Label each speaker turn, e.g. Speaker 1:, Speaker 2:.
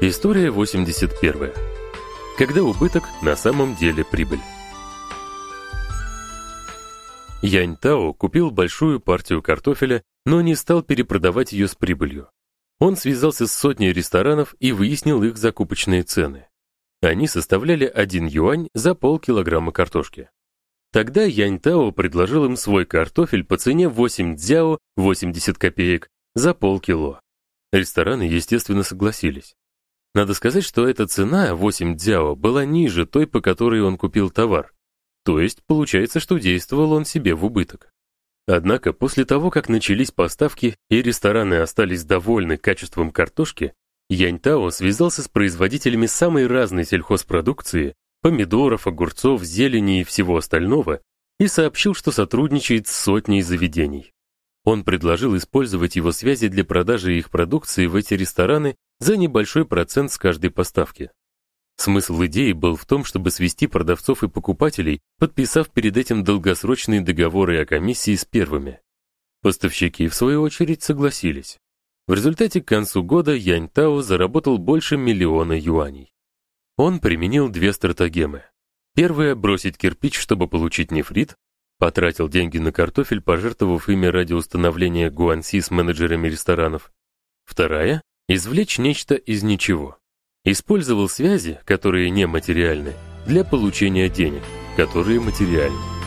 Speaker 1: История 81. Когда убыток на самом деле прибыль. Янь Тао купил большую партию картофеля, но не стал перепродавать ее с прибылью. Он связался с сотней ресторанов и выяснил их закупочные цены. Они составляли 1 юань за полкилограмма картошки. Тогда Янь Тао предложил им свой картофель по цене 8 дзяо 80 копеек за полкило. Рестораны, естественно, согласились. Надо сказать, что эта цена 8 дзяо была ниже той, по которой он купил товар. То есть получается, что действовал он себе в убыток. Однако после того, как начались поставки и рестораны остались довольны качеством картошки, Яньтао связался с производителями самой разной сельхозпродукции, помидоров, огурцов, зелени и всего остального, и сообщил, что сотрудничает с сотней заведений. Он предложил использовать его связи для продажи их продукции в эти рестораны за небольшой процент с каждой поставки. Смысл идеи был в том, чтобы свести продавцов и покупателей, подписав перед этим долгосрочные договоры о комиссии с первыми. Поставщики в свою очередь согласились. В результате к концу года Янь Тао заработал больше миллиона юаней. Он применил две стратегемы. Первая бросить кирпич, чтобы получить нефрит, потратил деньги на картофель, пожертвовав ими ради установления гуанси с менеджерами ресторанов. Вторая извлечь нечто из ничего. Использовал связи, которые нематериальны, для получения денег, которые материальны.